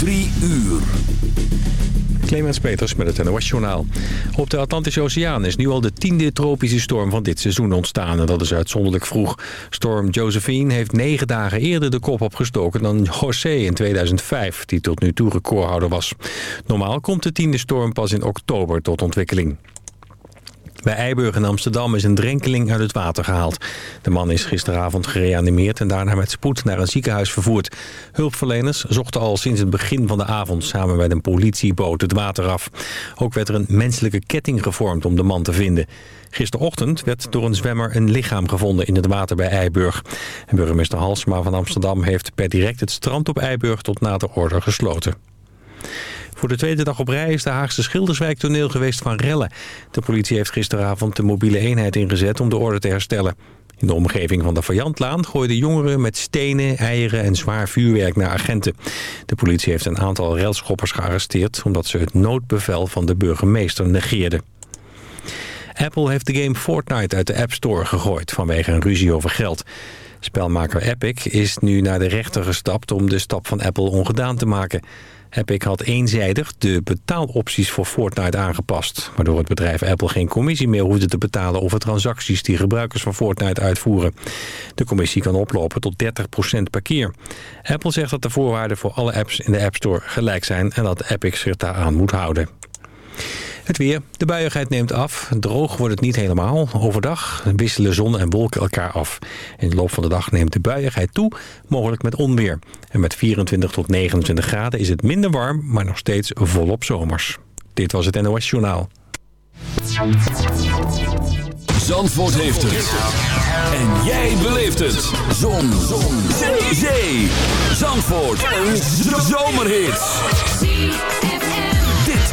Drie uur. Clemens Peters met het NOS Journaal. Op de Atlantische Oceaan is nu al de tiende tropische storm van dit seizoen ontstaan. En dat is uitzonderlijk vroeg. Storm Josephine heeft negen dagen eerder de kop opgestoken dan José in 2005, die tot nu toe recordhouder was. Normaal komt de tiende storm pas in oktober tot ontwikkeling. Bij Eiburg in Amsterdam is een drenkeling uit het water gehaald. De man is gisteravond gereanimeerd en daarna met spoed naar een ziekenhuis vervoerd. Hulpverleners zochten al sinds het begin van de avond samen met een politieboot het water af. Ook werd er een menselijke ketting gevormd om de man te vinden. Gisterochtend werd door een zwemmer een lichaam gevonden in het water bij Eiburg. Burgemeester Halsma van Amsterdam heeft per direct het strand op Eiburg tot nader orde gesloten. Voor de tweede dag op rij is de Haagse Schilderswijk toneel geweest van rellen. De politie heeft gisteravond de mobiele eenheid ingezet om de orde te herstellen. In de omgeving van de Vajantlaan gooiden jongeren met stenen, eieren en zwaar vuurwerk naar agenten. De politie heeft een aantal relschoppers gearresteerd omdat ze het noodbevel van de burgemeester negeerden. Apple heeft de game Fortnite uit de App Store gegooid vanwege een ruzie over geld. Spelmaker Epic is nu naar de rechter gestapt om de stap van Apple ongedaan te maken. Epic had eenzijdig de betaalopties voor Fortnite aangepast... waardoor het bedrijf Apple geen commissie meer hoefde te betalen... over transacties die gebruikers van Fortnite uitvoeren. De commissie kan oplopen tot 30% per keer. Apple zegt dat de voorwaarden voor alle apps in de App Store gelijk zijn... en dat Epic zich daaraan moet houden. Het weer. De buiigheid neemt af. Droog wordt het niet helemaal. Overdag wisselen zon en wolken elkaar af. In de loop van de dag neemt de buiigheid toe, mogelijk met onweer. En met 24 tot 29 graden is het minder warm, maar nog steeds volop zomers. Dit was het NOS Journaal. Zandvoort heeft het. En jij beleeft het. Zon. zon. Zee. Zandvoort. Een zomerhit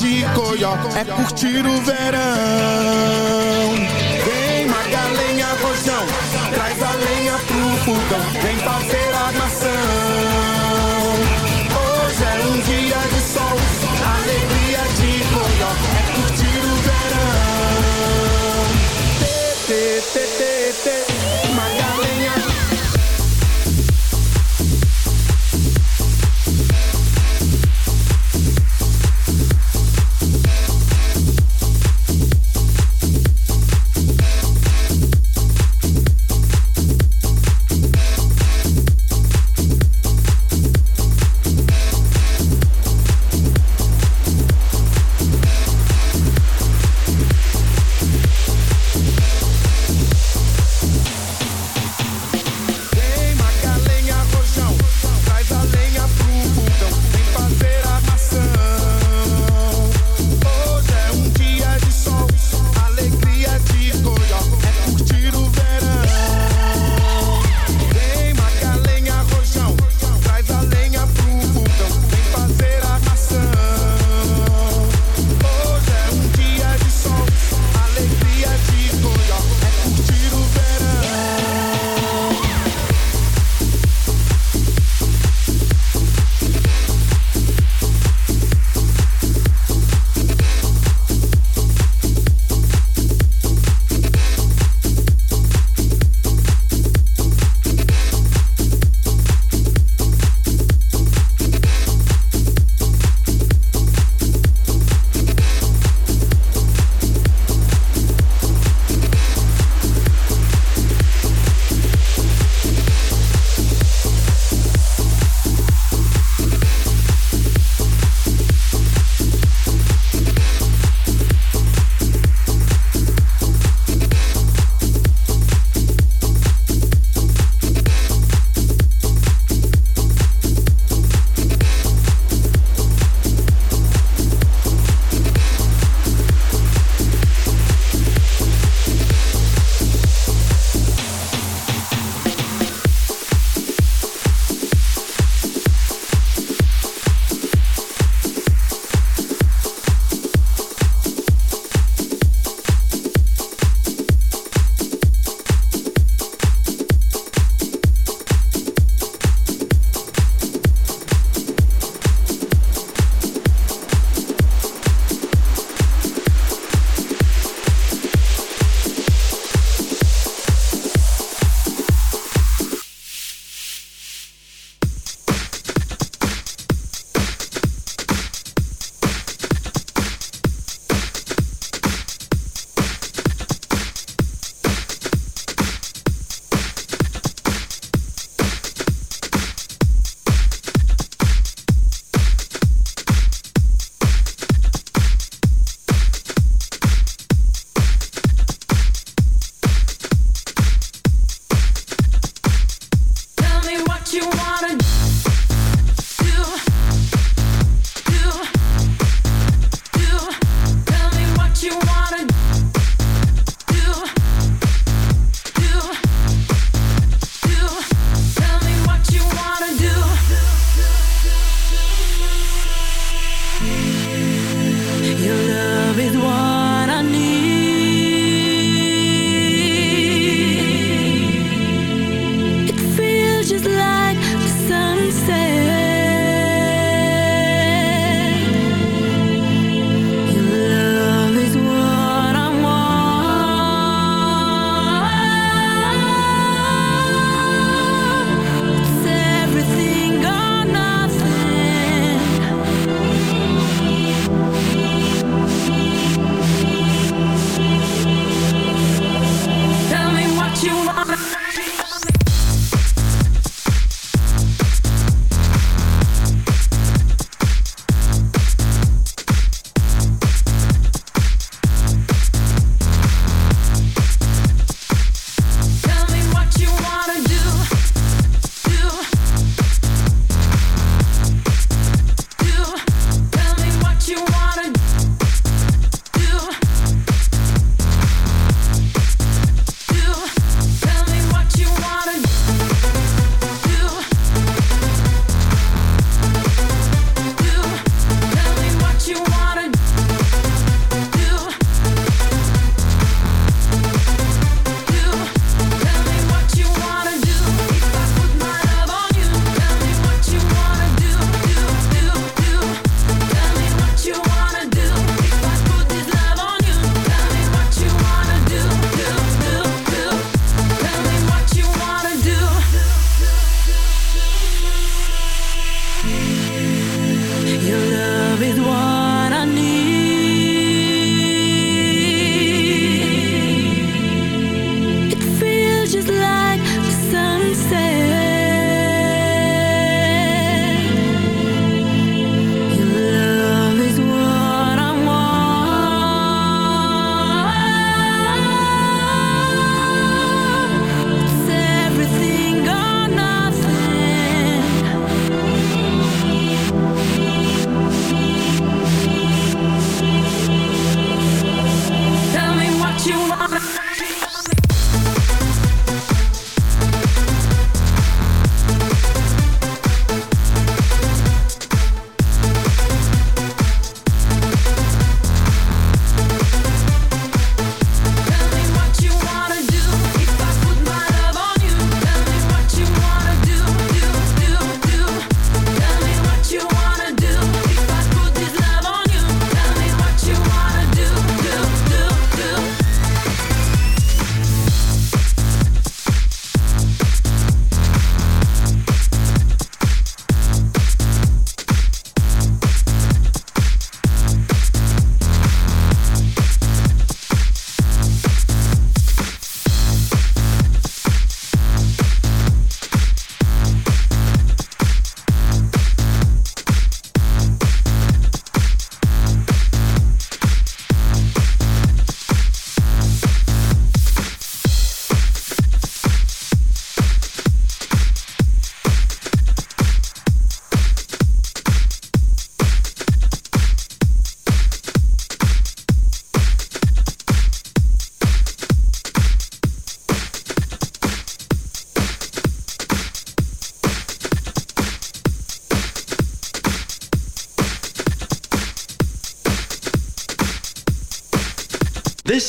De é curtir o verão.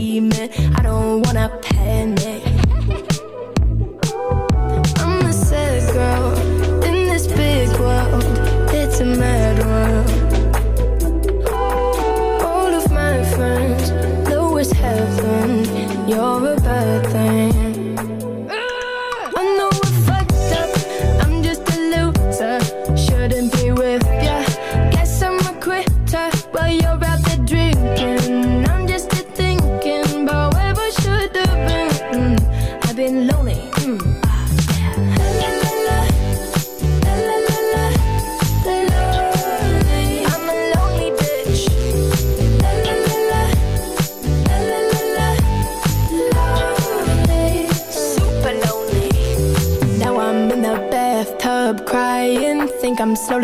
I don't wanna panic.